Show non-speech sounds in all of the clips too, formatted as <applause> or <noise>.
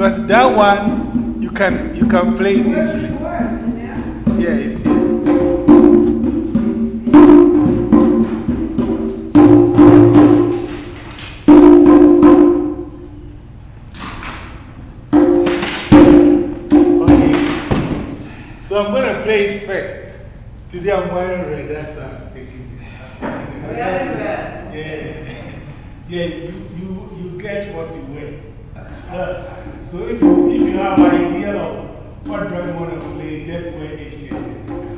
Because that one, you can, you can play it easily. Yeah, you see. Okay. So I'm going to play it first. Today I'm wearing red, that's why I'm taking, I'm. Yeah, <laughs> yeah, you, you, you get what you wear so, so if, you, if you have an idea of what drum you wanna play, just wear a.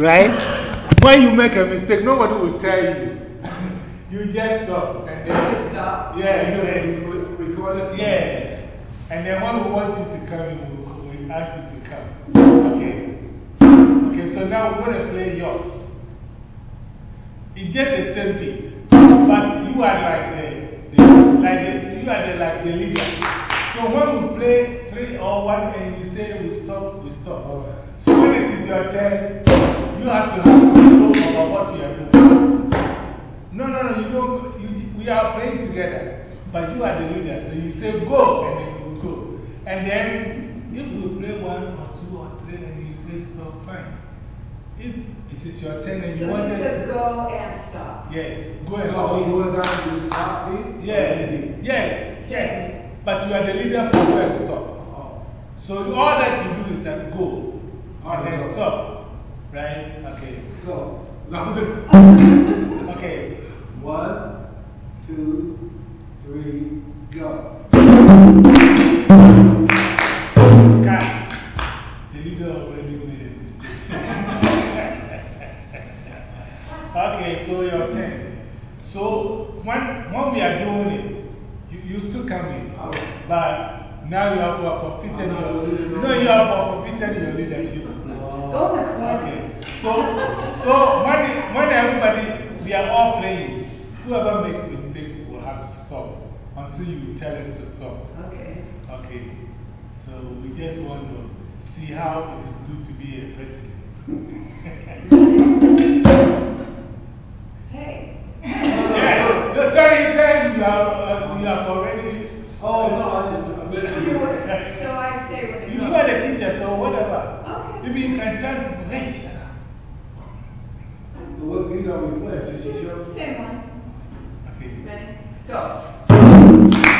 right? When you make a mistake, nobody will tell you. <laughs> You just stop. And then, Just stop. yeah, You yeah, can record this? yeah. And then when we want you to come, we we ask you to come. Okay. Okay, so now we're going to play yours. It's just the same beat, but you are like the, the, like the, you are the, like the leader. So when we play three or one and you say we stop, we stop. Alright. So when it is your turn, you have to have control over what we are doing. No, no, no, you don't. You, we are playing together, but you are the leader. So you say go, and then we will go. And then if we play one or two or three and you say stop, fine. If it is your turn and you So want he it. says go and stop. Yes, go and So we stop. going down to the top beat? Yeah, yeah, yes. But you are the leader for go and stop. Oh. So all that you do is that go Alright, then go. stop. Right? Okay. Go. No, <laughs> Okay. One, two, three, go. Guys, the leader already made a mistake. <laughs> okay, so your turn. So when, when we are doing it, you, you still come in. Alright. But now you have forfeited your, the leader no no, you have forfeited your leadership. Go in the corner. Okay, so, so when, when everybody, we are all playing, whoever make mistake will have to stop until you tell us to stop. Okay. Okay, so we just want to see how it is good to be a president. Hey. <laughs> yeah, no, tell him, tell him you have, uh, you have already. Oh, no, I didn't. I. You <laughs> would- So I say what it You are the teacher, so whatever. Okay. If you can tell people, hey, shut up. So what beat are we playing? Just Just your the same one. Okay. Ready? Go. <laughs>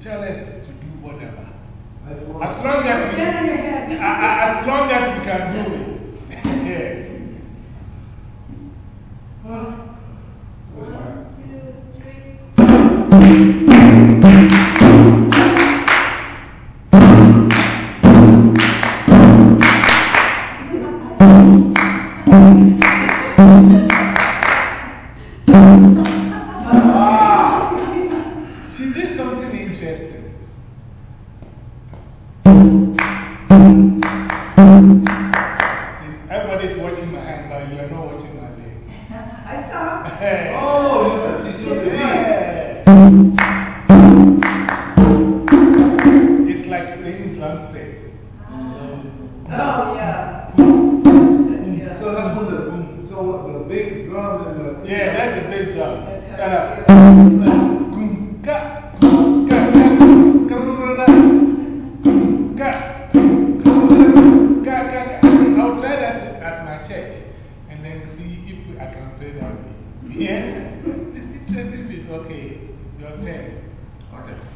tell us to do whatever. As long as we, Stand on your head. a- a- as long as we can do it. Yeah? <laughs> It's interesting beat. Okay, your turn. Okay.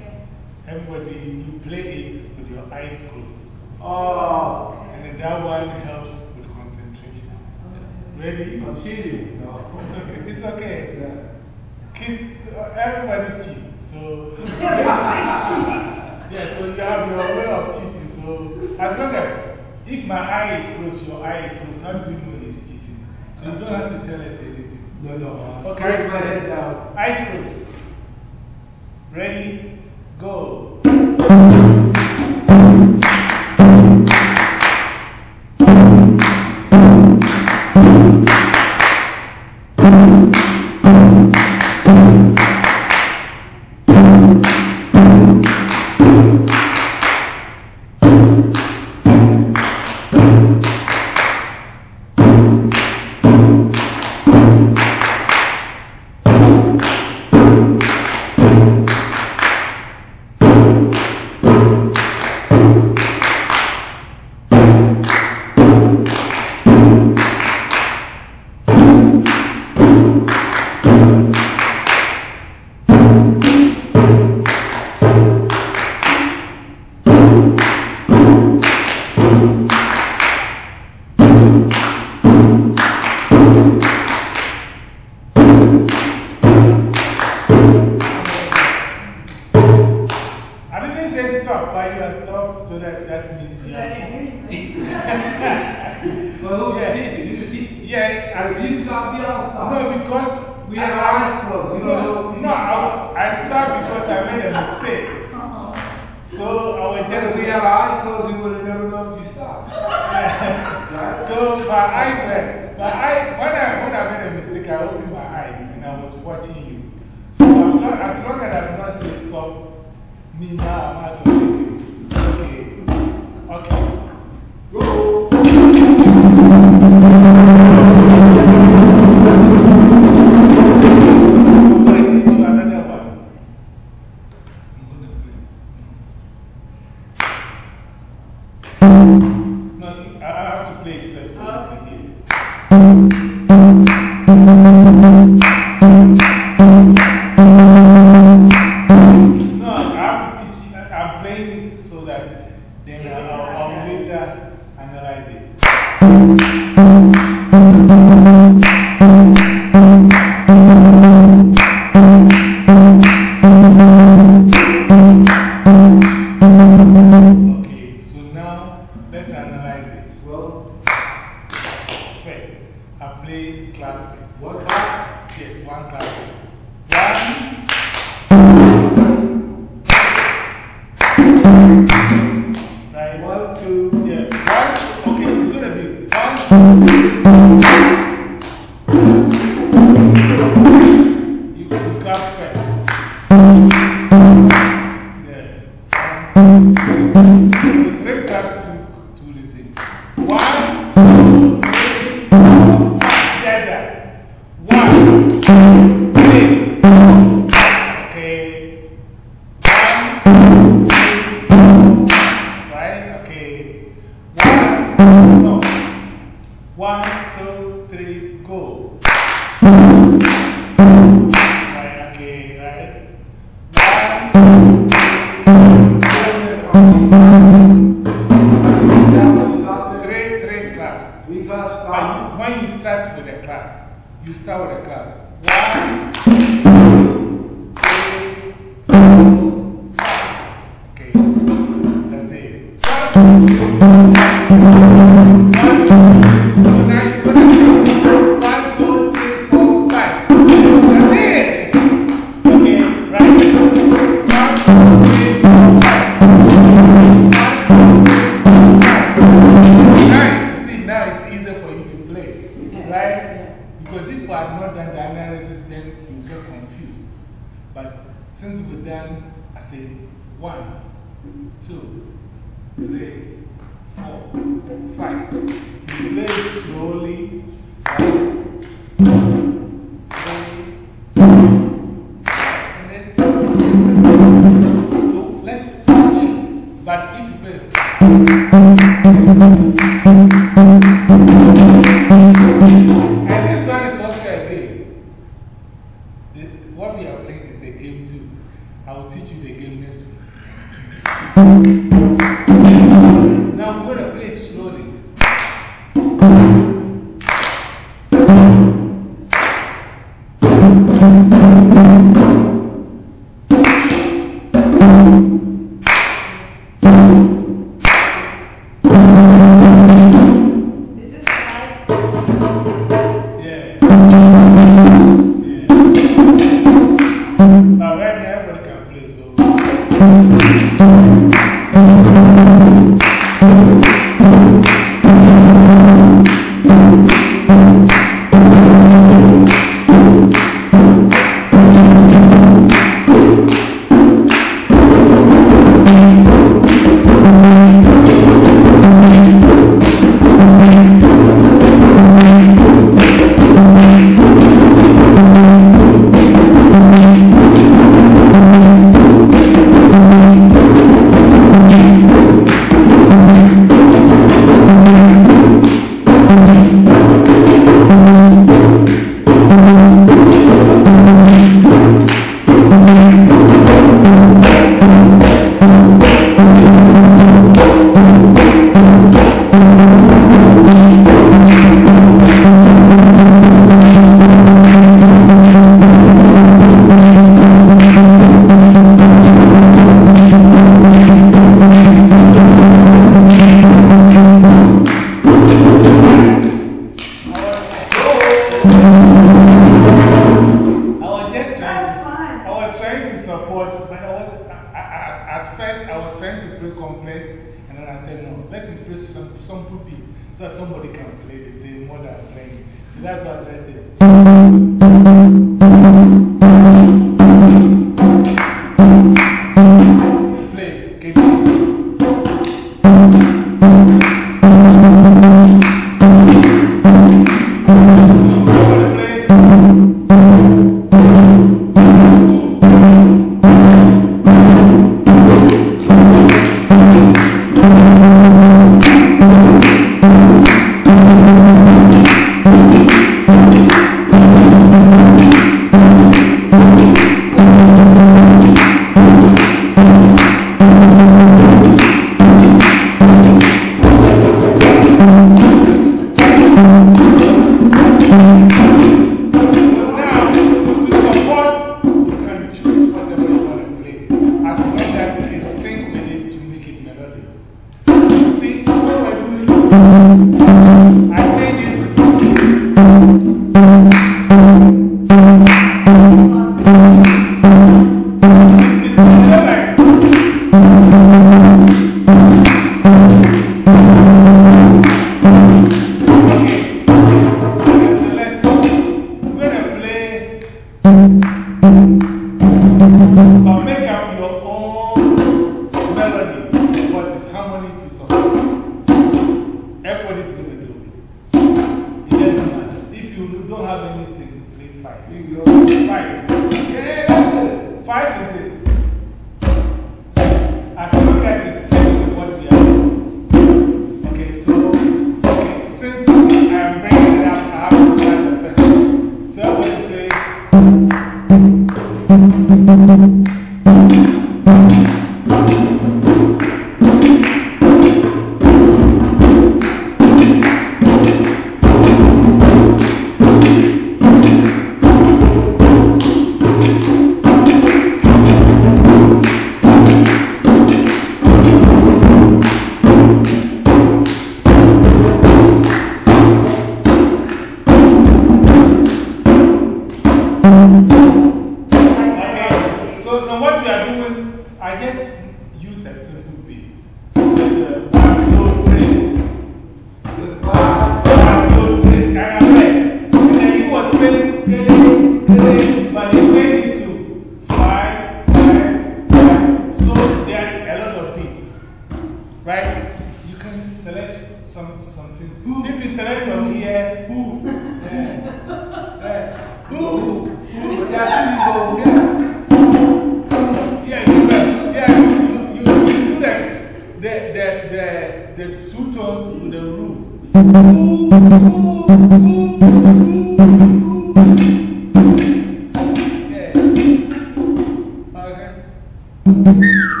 Okay.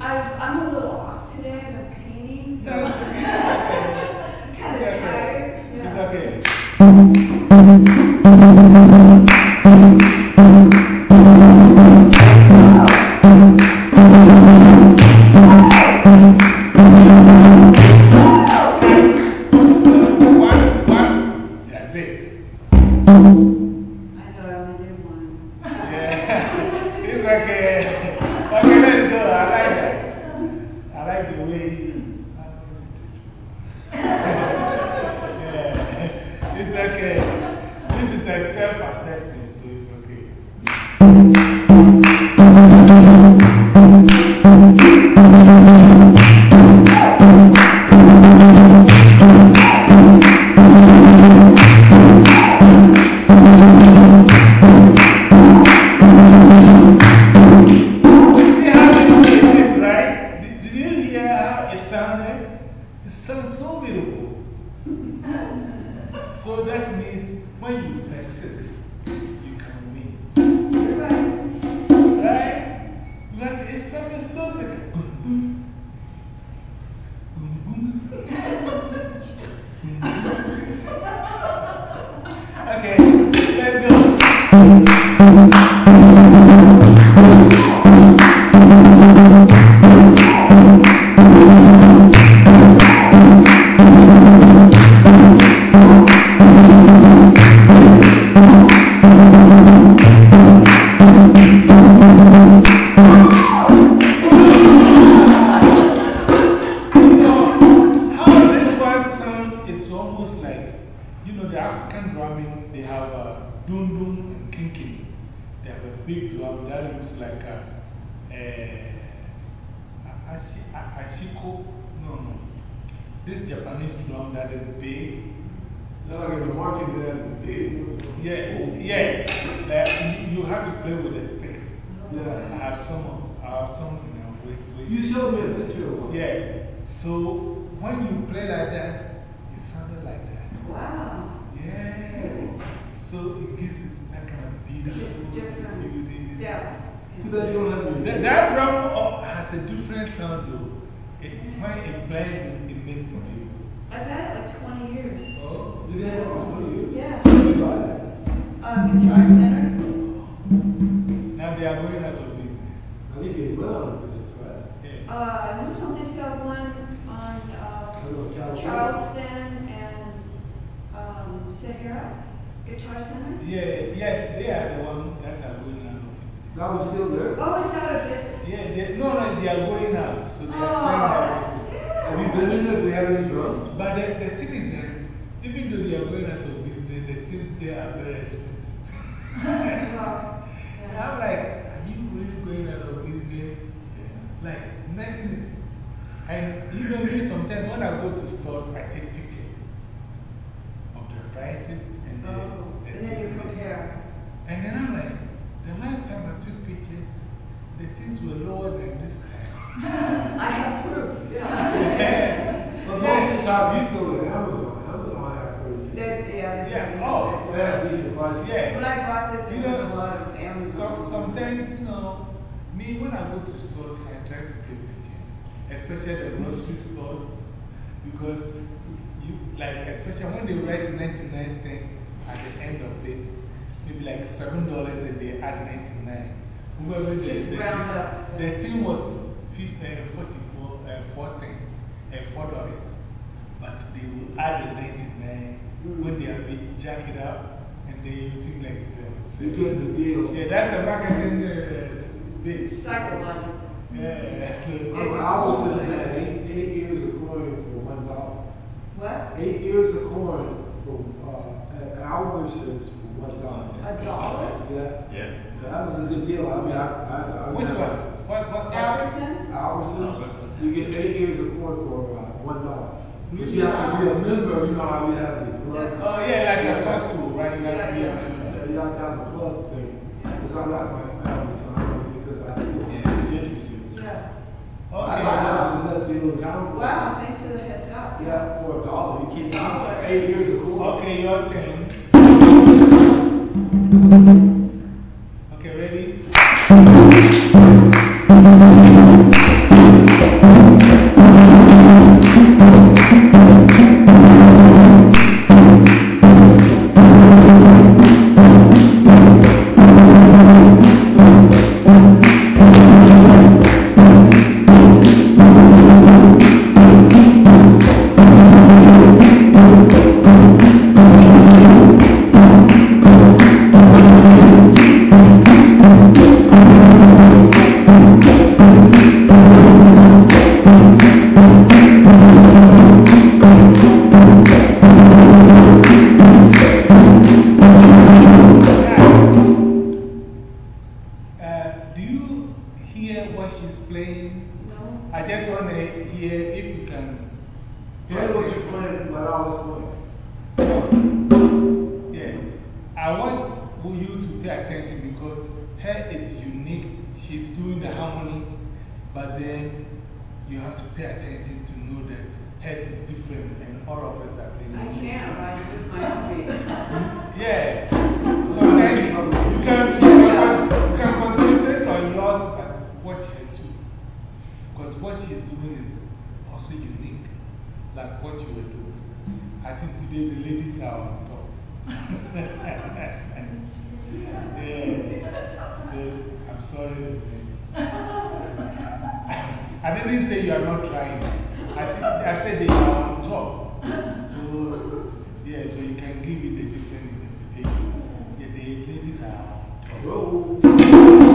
I, I'm a little off today, I've been painting, so That's <laughs> I'm okay. kind of okay. tired. It's Yeah. okay. I have some in a way. way- You showed me a picture of one. Yeah. So when you play like that, it sounded like that. Wow. Yeah. So it gives it that kind of beautiful, Different beauty. Depth. Too bad you don't have any. That, that drum uh, has a different sound though. It, when it blends, it, it makes it beautiful. I've had it like 20 years. Oh. You had that for 20 years. Yeah. You buy that. Uh, Guitar Center. Business. I think they will on business, right? Yeah. Uh, no, don't they still have one on I uh, don't know, California. Charleston and um, Sahara Guitar Center? Yeah, yeah, they are the ones that are going out of business. That was still there. Oh, it's out of business. Yeah, they, no, no, they are going out. So they are Oh, saying that. that's it's- Have you been in there? Do they have any drums? But the, the thing is that even though they are going out of business, the things there are very expensive. <laughs> Well, And yeah. I'm like, are you really going out of business? Like, nothing is. And even me, sometimes when I go to stores, I take pictures of the prices and the. Oh, the and then you compare. And then I'm like, the last time I took pictures, the things were lower than this time. <laughs> I have proof, <laughs> yeah. But most of the time, you go to Amazon. Amazon have proof. That, yeah, yeah. Oh, they have decent prices. Yeah. When I bought this, you know, a lot of Amazon. Sometimes, you know, me, when I go to stores, I try to take pictures, especially the grocery stores, because you, like, especially when they write 99 cents at the end of it, maybe like $7 and they add 99. Whoever the, the, thing, the thing was uh, 44, uh, 4 cents, uh, $4. But they will add the 99 when they have jack it up, and then you think like it's a You get the deal. Yeah, that's a marketing uh, bit. Psychological. Yeah. so- I Albertson had eight, eight years of corn for one dollar. What? Eight years of corn from, uh, at Albertsons for one dollar. A dollar? Yeah, Yeah. that was a good deal. I mean, I, I. I Which one? What, what, what? Albertsons? Albertsons, Albertsons. you get eight years of corn for, uh, one dollar. But you have to be a member, you know how we have the club. Oh, yeah, like a Costco, right? You have to be a Yeah, member. Yeah, you have to have a club thing. Because I like my family, town. Wow, thanks for the heads up. Yeah, for a dollar. You can't tell. Eight years ago. Okay, you're 10. Thank you.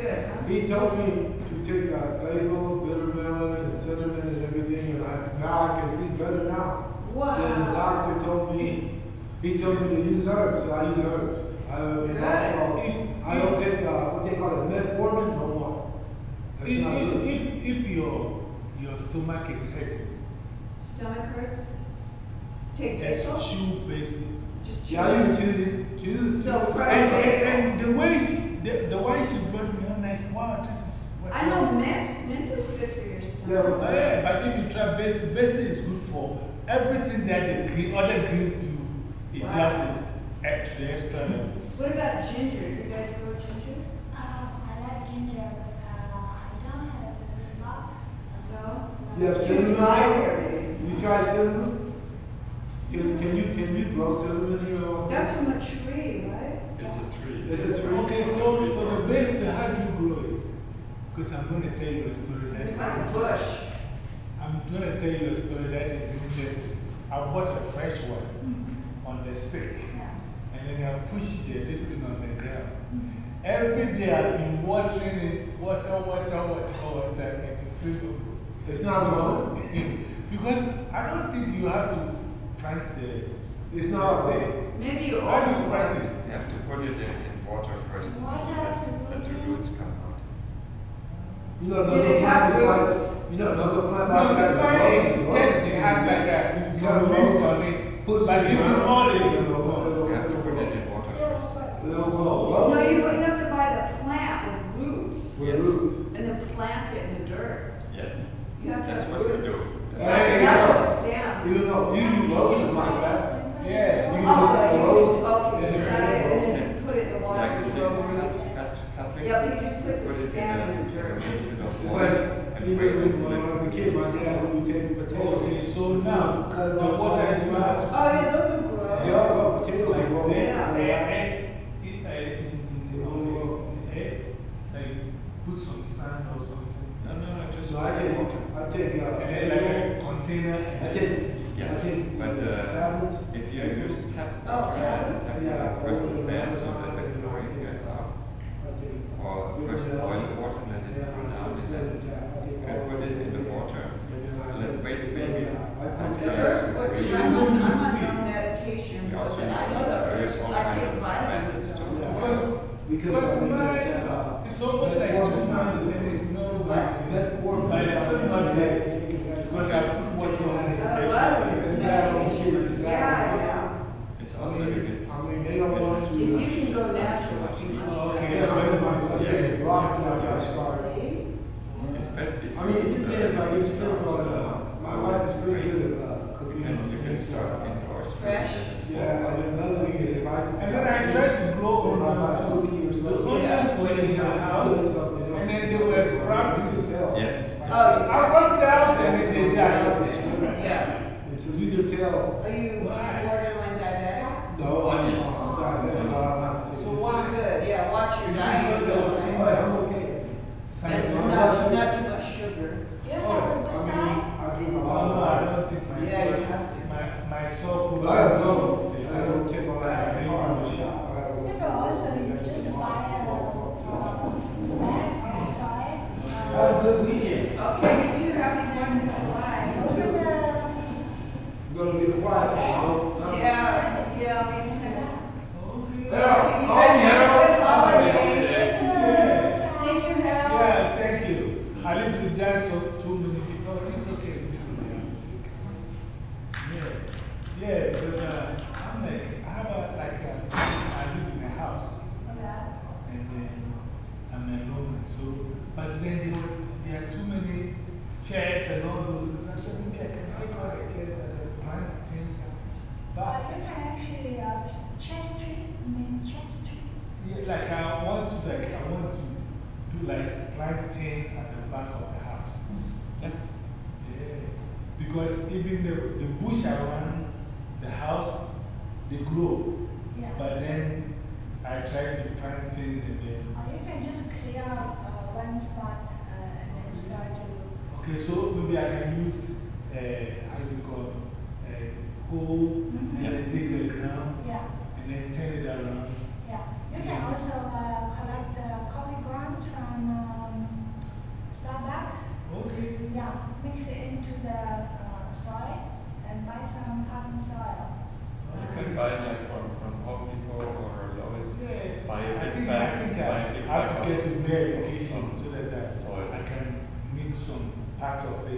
Good, huh? He told me to take uh, basil, bitter melon, and cinnamon and everything, and I, now I can see better now. Then the doctor told me, he told me to use herbs, so I use herbs. I, Good. also, I don't take, uh, what they call it, metformin, no more. That's If, if, if, if your, your stomach is hurting, Stomach hurts? Take just basil? chew basil. Just chew. Yeah, you chew, chew. So fresh And, and, and the way she, the, the way she brought me, I'm wow, this is what I know mint, mint is good for your Yeah, stomach. Oh, yeah, but if you try basil, basil is good for everything that the green, other greens do, it Wow. does it at the extra level. What about ginger? Do you guys grow ginger? Um, I like ginger, uh, I don't have a good luck. No? You have Too cinnamon? dry here, maybe. You try cinnamon? Can, can you, can you grow cinnamon in your house? That's from a tree, right? It's a tree. It's a tree. Okay, so, so the basil, how do you grow it? Because I'm going to tell you a story that It's is interesting. I'm going to tell you a story that is interesting. I bought a fresh one mm-hmm. on the stick, and then I pushed the, this thing on the ground. Mm-hmm. Every day I've been watering it, water, water, water, water, and it's still not good. It's not growing? <laughs> because I don't think you have to plant the. It's not the growing. seed. Maybe you How do you plant it? You have to put it in, in water first. Water Let, to let the roots come out. You know, Did another it have plant is like, roots? you know, another plant No, like that. the plant is just, it has like a, some leaves on it. But even all the leaves is gone. You have to put it in water first. It'll grow. No, you, you have to buy the plant with roots With roots. and then plant it in the dirt. Yeah. You have to That's what you roots. do. That's Not, Hey, not yeah. just stems. You know, you do roses like that. Yeah, You Oh, can just oh, yeah, you rose. just, okay, Yeah, you yeah, cut it yeah. and then put it in the water Like to you grow cut, roots. Cut. Yeah, but you just put the it in stem in the in dirt. little bit It's like, you know, until when I was a kid, my dad would be taking potatoes. Okay, so now, Cut it the off, water put it you out. have to. Oh, yeah, those will grow. They all grow, potatoes Like will grow. that, Yeah. uh, eggs, in, uh, in, in, the, on the, in eggs, like put some sand or something. No, no, no, just So I take, water. I take, uh, And then like a container. I And take, Yeah, I take but, uh, tablets. If you use tap Oh, water, tablets. tap Yeah, water first oil stand and the oil. chlorine goes up. I take- Or first boil water, let it Yeah, cool I down, take and then tap, I take you can put it in the water. And then wait maybe I five put- days. herbs, I'm on, You I'm see. on medication, so that I know the we herbs, I take vitamins. methods so- to- Because, Because because my, think uh, it's almost like two is not months start indoors. Fresh. Yeah, and another thing is if I. And then I tried to grow in my school years. The owners were in the house, and then they were sprouting. Yeah. Oh, I worked out, and then they died. Yeah. And so you can tell. Are you borderline diabetic? No, I'm not. So why? Good. Yeah, watch your diet. I'm okay. Not too much sugar. Yeah, on the side. I oh, do my. Yeah. I saw I don't know. I don't keep an eye on the shop. I don't you know, also, you just buy a uh, lamp outside. Uh, good weekend. Okay, but you have one in July. Open the... You're going to be quiet. Yeah, yeah. Yeah. current thing that Or you can just clear out uh, one spot uh, and then start to. Okay, so maybe I can use, uh, how do you call a hole mm -hmm. and then dig the ground yeah. and then turn it around. Yeah, you can also uh, collect the coffee grounds from. Uh, part of the